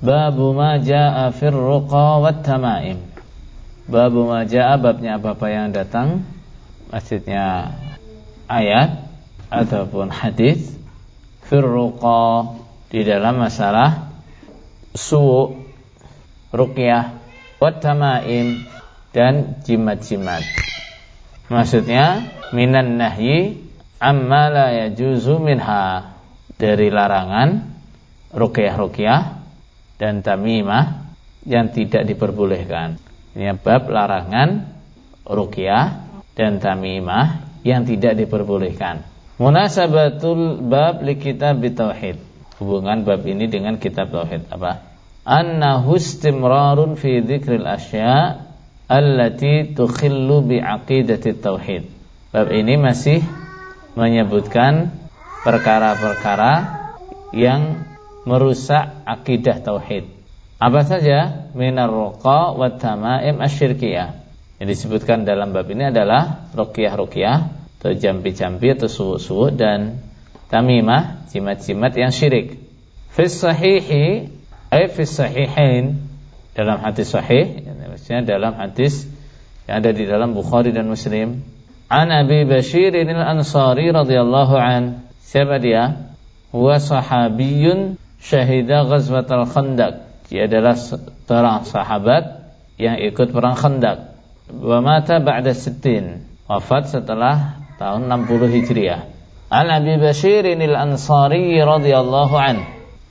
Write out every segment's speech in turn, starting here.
Babu ma jaa fir ruqa wat tamaim. Babu ma jaa babnya apa-apa yang datang maksudnya ayat ataupun hadis fir ruqa di dalam masalah su ruqyah wat tamaim dan jimat-jimat. Maksudnya minan nahyi amma la yajuzu minha dari larangan ruqyah-ruqyah dan tamimah yang tidak diperbolehkan. Ini bab larangan ruqyah dan tamimah yang tidak diperbolehkan. Munasabatul bab li kitab tauhid. Hubungan bab ini dengan kitab tauhid apa? Annahu istimrarun fi dzikril asya' allati tukhillu bi aqidati tauhid. Bab ini masih menyebutkan perkara-perkara yang merusak akidah tauhid. Apa saja? Minar ruqa wa tamaim asyirkiyah. Yang disebutkan dalam bab ini adalah ruqyah-ruqyah atau jampi-jampi atau suwu-suwu dan tamimah, jimat-jimat yang syirik. Fis sahihi ay fis sahihain dalam hadis sahih, maksudnya dalam hadis yang ada di dalam Bukhari dan Muslim. An Abi Bashir al-Ansari radhiyallahu an. Siapa dia? Huwa sahabiyun syahida ghazwatal Khandaq. Dia adalah seorang sahabat yang ikut perang Khandaq. Wa mata ba'da sittin. Wafat setelah tahun 60 Hijriah. An Abi Bashir al-Ansari radhiyallahu an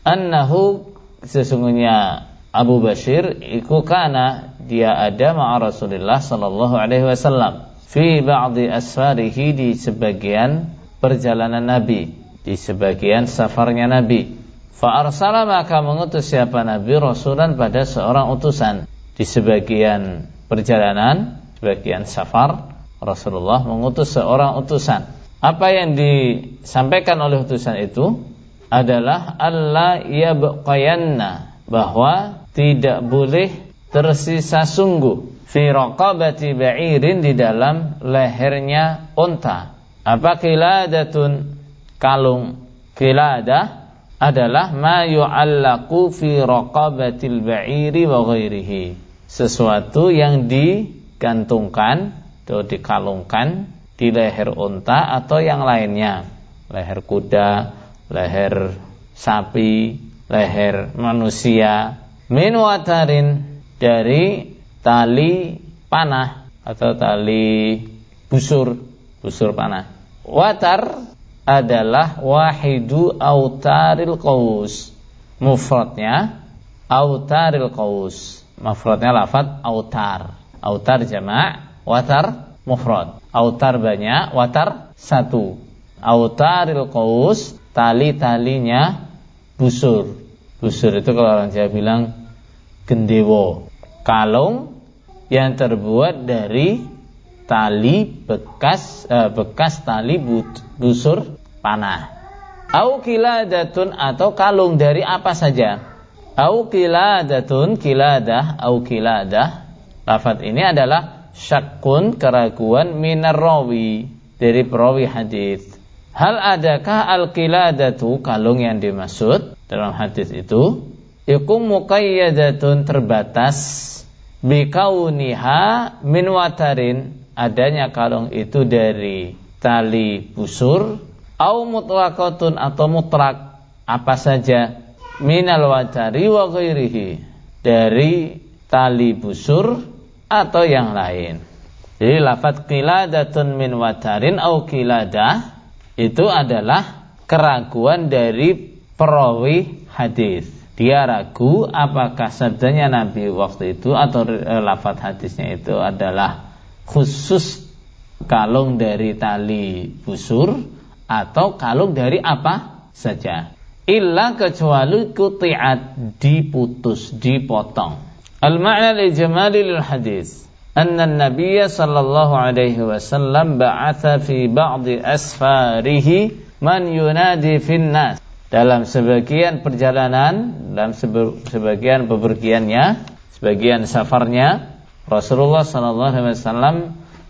annahu sesungguhnya Abu Bashir iku kana dia ada ma'a Rasulullah sallallahu alaihi wasallam fi ba'di asfarihi di sebagian perjalanan Nabi, di sebagian safarnya Nabi. Fa arsala maka mengutus siapa Nabi rasulan pada seorang utusan di sebagian perjalanan, sebagian safar Rasulullah mengutus seorang utusan. Apa yang disampaikan oleh utusan itu adalah Allah yabqayanna bahwa tidak boleh tersisa sungguh fi raqabati ba'irin di dalam lehernya unta. Apa kiladatun kalung kiladah adalah ma yu'allaqu fi raqabatil ba'iri wa ghairihi. Sesuatu yang digantungkan atau dikalungkan di leher unta atau yang lainnya. Leher kuda, leher sapi, leher manusia. Min watarin dari tali panah atau tali busur, busur panah. Watar adalah wahidu autaril qaus. Mufradnya autaril qaus. Mufradnya lafaz autar. Autar jamak, watar mufrad. Autar banyak, watar satu. Autaril qaus tali-talinya busur. Busur itu kalau orang Jawa bilang gendewo. Kalung yang terbuat dari tali bekas eh, bekas tali busur panah. Au kiladatun atau kalung dari apa saja. Au kiladatun kiladah au kiladah. Lafaz ini adalah syakun keraguan minar rawi dari perawi hadis. Hal adakah al kiladatu kalung yang dimaksud dalam hadis itu? Iku muqayyadatun terbatas bikauniha min watarin adanya kalung itu dari tali busur au mutlaqatun atau mutlak apa saja minal watari wa ghairihi dari tali busur atau yang lain. Jadi lafaz qiladatun min watarin au qiladah itu adalah keraguan dari perawi hadis. Dia ragu apakah sabdanya Nabi waktu itu atau e, lafaz hadisnya itu adalah khusus kalung dari tali busur atau kalung dari apa saja. Illa kecuali kutiat diputus, dipotong. Al-ma'na li jamali lil hadis. Anna Nabiya sallallahu alaihi wasallam fi ba'di asfarihi man fin nas. Dalam sebagian perjalanan, dalam sebagian bepergiannya, sebagian safarnya, Rasulullah sallallahu alaihi wasallam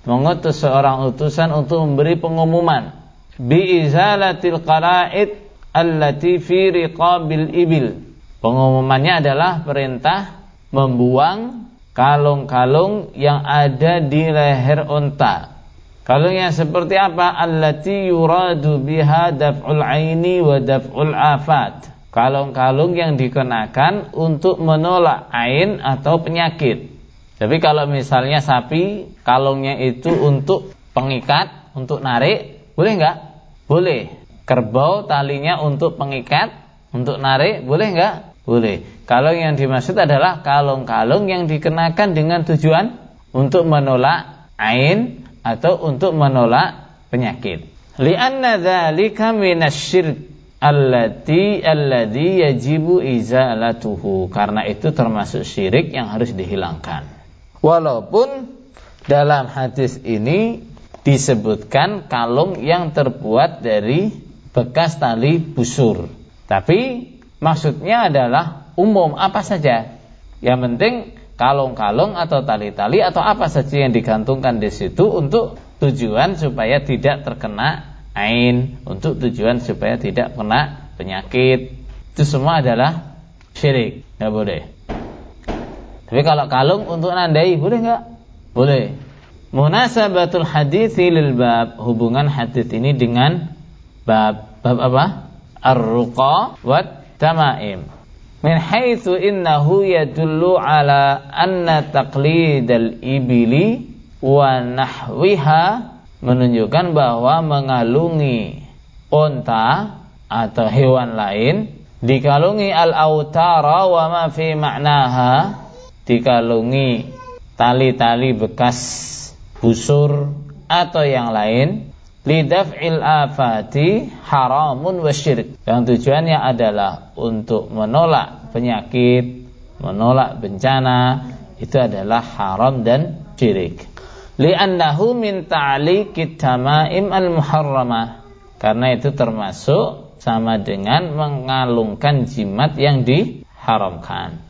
mengutus seorang utusan untuk memberi pengumuman biizalatil qala'id allati fi riqabil ibil Pengumumannya adalah perintah membuang kalung-kalung yang ada di leher unta. Kalung yang seperti apa? Allati yuradu biha daf'ul aini wa daf'ul afat. Kalung-kalung yang dikenakan untuk menolak ain atau penyakit. Tapi kalau misalnya sapi, kalungnya itu untuk pengikat, untuk narik, boleh nggak? Boleh. Kerbau talinya untuk pengikat, untuk narik, boleh nggak? Boleh. Kalau yang dimaksud adalah kalung-kalung yang dikenakan dengan tujuan untuk menolak ain atau untuk menolak penyakit. Lianna dzalika minasyirk allati alladhi yajibu izalatuhu. Karena itu termasuk syirik yang harus dihilangkan. Walaupun dalam hadis ini disebutkan kalung yang terbuat dari bekas tali busur. Tapi Maksudnya adalah umum apa saja. Yang penting kalung-kalung atau tali-tali atau apa saja yang digantungkan di situ untuk tujuan supaya tidak terkena ain, untuk tujuan supaya tidak kena penyakit. Itu semua adalah syirik, nggak boleh. Tapi kalau kalung untuk nandai boleh nggak? Boleh. Munasabatul hadits lil bab, hubungan hadis ini dengan bab bab apa? Ar-ruqa wa tamaim min haitsu innahu yadullu ala anna taqlidal ibili wa nahwiha menunjukkan bahwa mengalungi unta atau hewan lain dikalungi al-autara wa ma fi ma'naha dikalungi tali-tali bekas busur atau yang lain lidaf'il afati haramun wasyirik yang tujuannya adalah untuk menolak penyakit menolak bencana itu adalah haram dan syirik. Li'annahu min ta'liqit tamaim al-muharramah. Karena itu termasuk sama dengan mengalungkan jimat yang diharamkan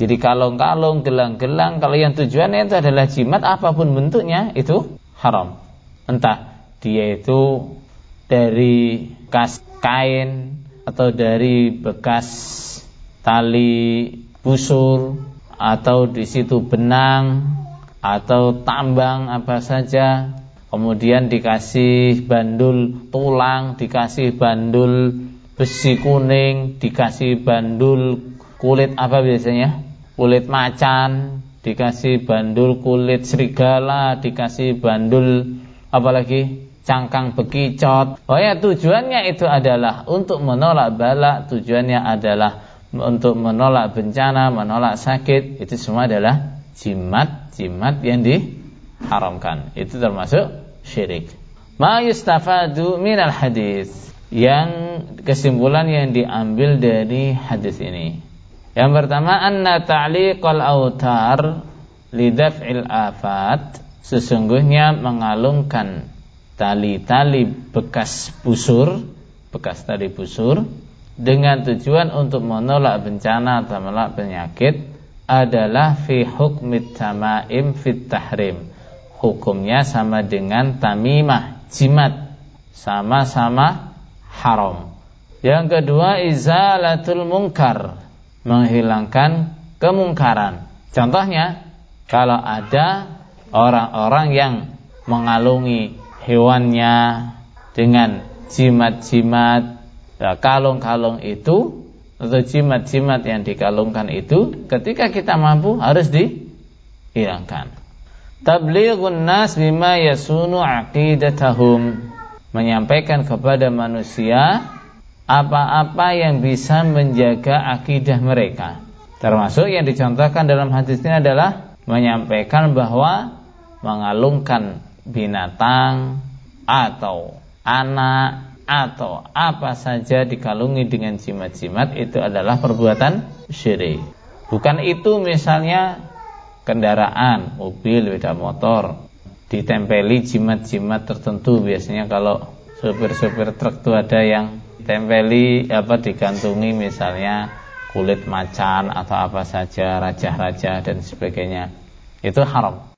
jadi kalung-kalung, gelang-gelang kalau yang tujuannya itu adalah jimat apa pun bentuknya itu haram. Entah dia itu dari bekas kain atau dari bekas tali busur atau di situ benang atau tambang apa saja. Kemudian dikasih bandul tulang dikasih bandul besi kuning dikasih bandul kulit apa biasanya kulit macan dikasih bandul kulit serigala dikasih bandul apalagi cangkang bekicot. Oh ya tujuannya itu adalah untuk menolak bala, tujuannya adalah untuk menolak bencana, menolak sakit. Itu semua adalah jimat-jimat yang diharamkan. Itu termasuk syirik. Ma yustafadu minal hadis. Yang kesimpulan yang diambil dari hadis ini. Yang pertama anna ta'liqal autar lidaf'il afat sesungguhnya mengalungkan tali-tali bekas busur, bekas tali busur dengan tujuan untuk menolak bencana atau menolak penyakit adalah fi hukmit tamaim fit tahrim. Hukumnya sama dengan tamimah, jimat, sama-sama haram. Yang kedua izalatul mungkar, menghilangkan kemungkaran. Contohnya kalau ada orang-orang yang mengalungi hewannya dengan jimat-jimat ya, kalung-kalung itu atau jimat-jimat yang dikalungkan itu ketika kita mampu harus dihilangkan. Tablighun nas bima yasunu aqidatahum menyampaikan kepada manusia apa-apa yang bisa menjaga akidah mereka. Termasuk yang dicontohkan dalam hadis ini adalah menyampaikan bahwa mengalungkan binatang atau anak atau apa saja dikalungi dengan jimat-jimat itu adalah perbuatan syirik. Bukan itu misalnya kendaraan, mobil, sepeda motor ditempeli jimat-jimat tertentu biasanya kalau sopir-sopir truk itu ada yang tempeli apa digantungi misalnya kulit macan atau apa saja raja-raja dan sebagainya. Itu haram